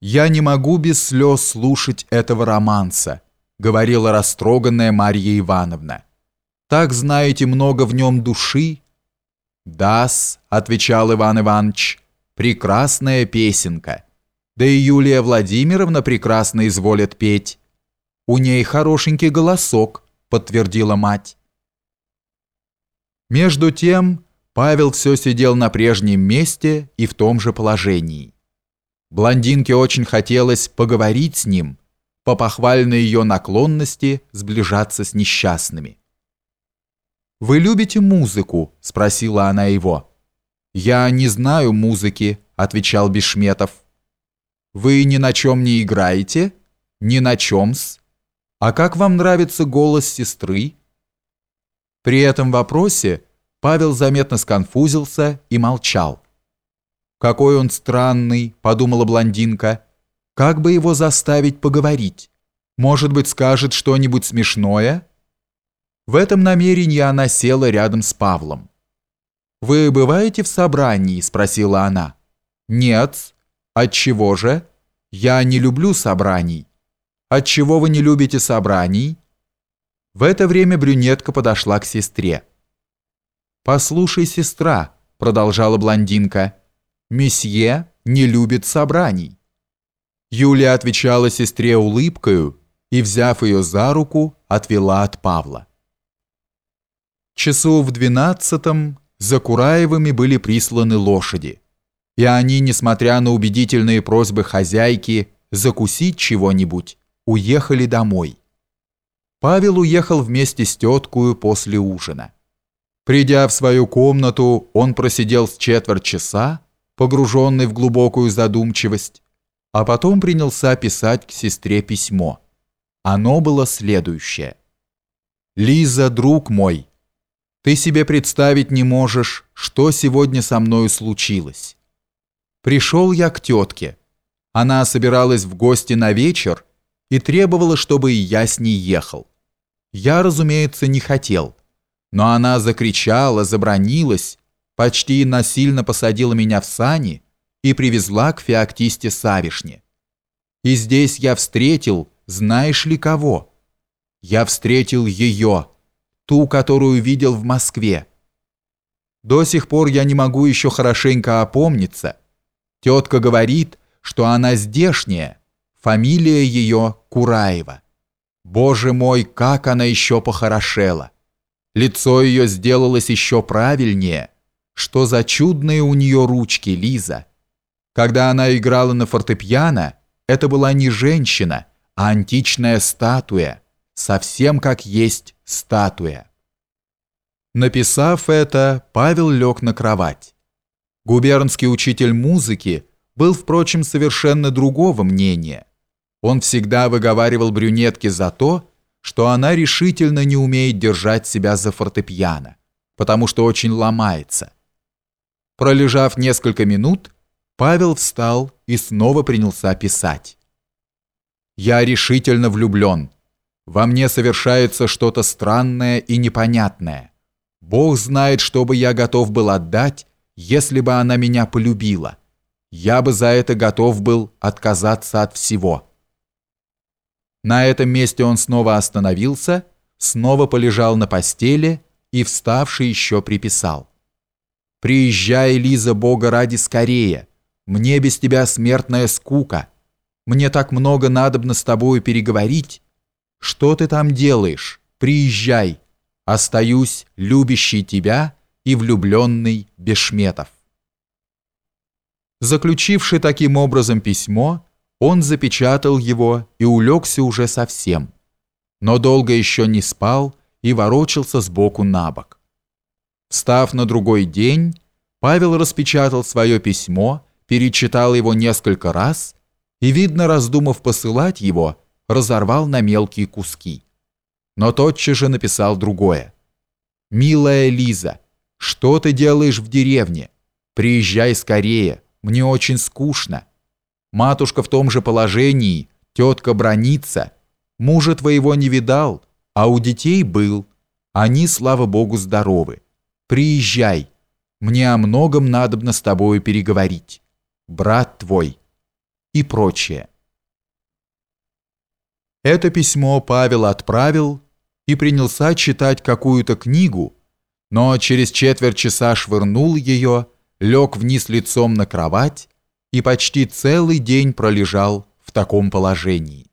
«Я не могу без слез слушать этого романса», говорила растроганная Марья Ивановна. «Так, знаете, много в нем души». «Да-с», отвечал Иван Иванович, «прекрасная песенка. Да и Юлия Владимировна прекрасно изволит петь. У ней хорошенький голосок», подтвердила мать. Между тем Павел все сидел на прежнем месте и в том же положении. Блондинке очень хотелось поговорить с ним, по похвальной ее наклонности сближаться с несчастными. «Вы любите музыку?» – спросила она его. «Я не знаю музыки», – отвечал Бешметов. «Вы ни на чем не играете?» «Ни на чем-с». «А как вам нравится голос сестры?» При этом вопросе Павел заметно сконфузился и молчал. «Какой он странный», — подумала блондинка. «Как бы его заставить поговорить? Может быть, скажет что-нибудь смешное?» В этом намерении она села рядом с Павлом. «Вы бываете в собрании?» – спросила она. «Нет». «Отчего же?» «Я не люблю собраний». «Отчего вы не любите собраний?» В это время брюнетка подошла к сестре. «Послушай, сестра», – продолжала блондинка, – месье не любит собраний». Юлия отвечала сестре улыбкою и, взяв ее за руку, отвела от Павла. Часу в двенадцатом за Кураевыми были присланы лошади, и они, несмотря на убедительные просьбы хозяйки закусить чего-нибудь, уехали домой. Павел уехал вместе с теткою после ужина. Придя в свою комнату, он просидел с четверть часа, погруженный в глубокую задумчивость, а потом принялся писать к сестре письмо. Оно было следующее. «Лиза, друг мой, ты себе представить не можешь, что сегодня со мною случилось. Пришел я к тетке. Она собиралась в гости на вечер и требовала, чтобы и я с ней ехал. Я, разумеется, не хотел, но она закричала, забронилась, почти насильно посадила меня в сани и привезла к Феоктисте Савишне. И здесь я встретил, знаешь ли кого? Я встретил ее, ту, которую видел в Москве. До сих пор я не могу еще хорошенько опомниться. Тетка говорит, что она здешняя, фамилия ее Кураева. Боже мой, как она еще похорошела! Лицо ее сделалось еще правильнее – что за чудные у нее ручки, Лиза. Когда она играла на фортепиано, это была не женщина, а античная статуя, совсем как есть статуя. Написав это, Павел лег на кровать. Губернский учитель музыки был, впрочем, совершенно другого мнения. Он всегда выговаривал брюнетке за то, что она решительно не умеет держать себя за фортепиано, потому что очень ломается. Пролежав несколько минут, Павел встал и снова принялся писать. «Я решительно влюблен. Во мне совершается что-то странное и непонятное. Бог знает, что бы я готов был отдать, если бы она меня полюбила. Я бы за это готов был отказаться от всего». На этом месте он снова остановился, снова полежал на постели и, вставший, еще приписал. Приезжай, Лиза, Бога ради, скорее. Мне без тебя смертная скука. Мне так много надобно с тобою переговорить. Что ты там делаешь? Приезжай. Остаюсь любящий тебя и влюбленный Бешметов. Заключивший таким образом письмо, он запечатал его и улегся уже совсем. Но долго еще не спал и ворочался сбоку на бок. Встав на другой день, Павел распечатал свое письмо, перечитал его несколько раз и, видно, раздумав посылать его, разорвал на мелкие куски. Но тотчас же написал другое. «Милая Лиза, что ты делаешь в деревне? Приезжай скорее, мне очень скучно. Матушка в том же положении, тетка бронится, мужа твоего не видал, а у детей был. Они, слава богу, здоровы. Приезжай. Мне о многом надобно с тобою переговорить. Брат твой». и прочее. Это письмо Павел отправил и принялся читать какую-то книгу, но через четверть часа швырнул ее, лег вниз лицом на кровать и почти целый день пролежал в таком положении.